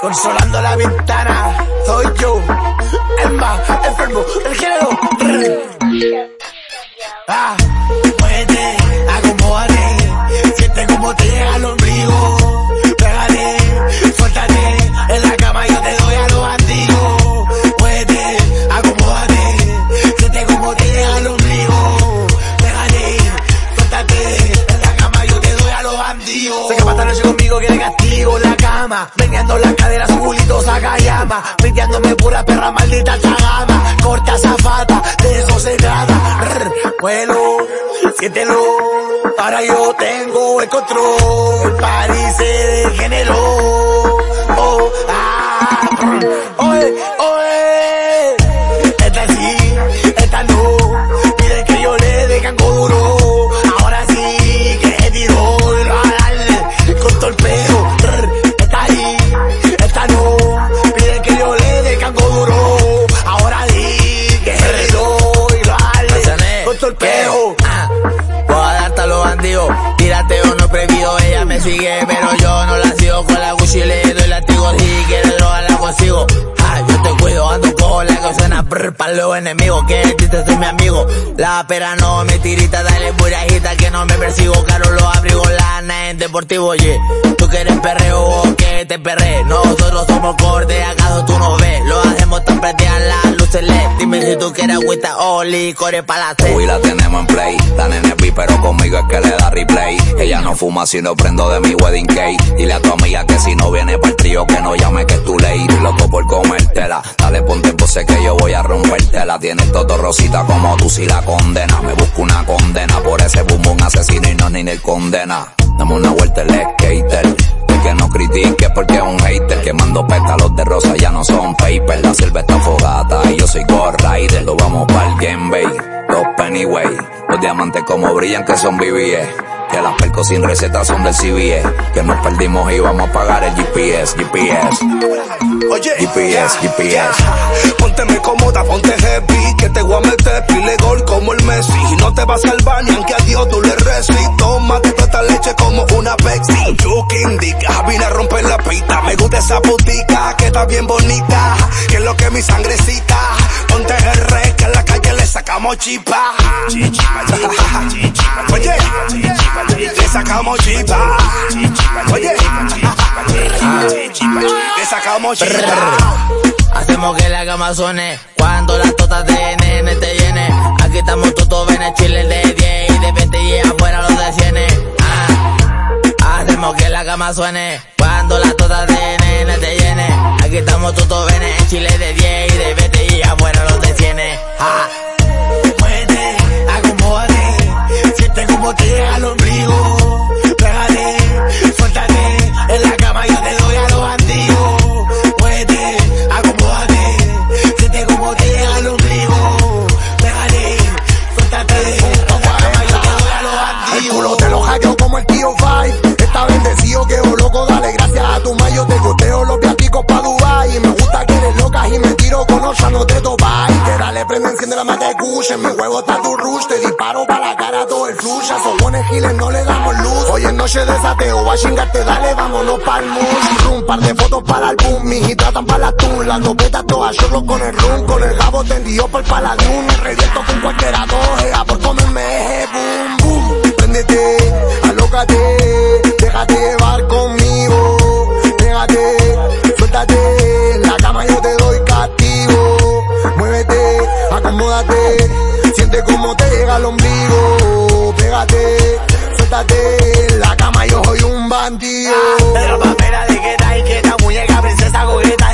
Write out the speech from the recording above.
Consolando la ventana, soy yo, el más enfermo del género. Ah, Sé que para noche conmigo quiere castigo. La cama, meneando la cadera, su culito saca llama, mintiéndome pura perra maldita chagama, corta zafata, de eso se trata. Rrr, Vuelo, siéntelo, ahora yo tengo el control, París se degeneró. Sigue, pero yo no la sigo con la Gucci, le doy látigo, si quiere droga la consigo. Ah, yo te cuido, ando con la que suena brr, los enemigos, que chiste soy mi amigo. La pera no me tirita, dale burajita que no me persigo, caro los abrigos, lana en deportivo, oye. Tú quieres perreo o que te perre, nosotros somos corte, acaso tú no ves, lo hacemos para la tenemos en play, la nene pi, pero conmigo es que le da replay. Ella no fuma si no prendo de mi wedding cake. Dile a tu amiga que si no viene para el trío que no llame que tu ley. Loco por comértela, dale ponte pose que yo voy a rompértela. Tienes todo rosita como tú si la condena. Me busco una condena por ese boom asesino y no ni el condena. Dame una vuelta el skater. El que no critique porque es un hater Quemando pétalos de rosa ya no son paper La está fogata y yo soy Rider Lo vamos pa'l Game Bay Los Pennyway Los diamantes como brillan que son BBS Que las percos sin receta son del CBS Que nos perdimos y vamos a pagar el GPS GPS Oye, GPS, GPS. ya. Pónteme cómoda, ponte heavy, que te voy a meter como el Messi. Y no te vas a salvar ni aunque a Dios tú le reces. Tómate toda esta leche como una Pepsi. Tú que indica, vine a romper la pita. Me gusta esa putica, que está bien bonita. Que es lo que mi sangrecita. Ponte rey, que en la calle le sacamos chipa. Oye, le sacamos chipa. Oye, le sacamos chipa. Hacemos que la cama suene cuando las totas de cama suene cuando las totas de nene te llene. Aquí estamos todos ven chile de 10 y de 20 y afuera los de 100. Ah, Muévete, acomódate, siente como te llega al ombligo. Escuchen. Mi huevo está tu rush, te disparo pa' la cara todo el flush. A sobones giles no le damos luz. Hoy es noche de sateo, va a chingarte, dale, vámonos pa'l mush. Un par de fotos para el boom, mis tratan para la tun. Las dopetas todas, yo con el rum, con el jabo tendido pa'l paladún. Me reviento con cualquiera dojea por comerme ese boom, boom. Préndete, alócate, al ombligo, pégate, suéltate, en la cama yo soy un bandido. Ah, de papera de que tal, que esta muñeca princesa coqueta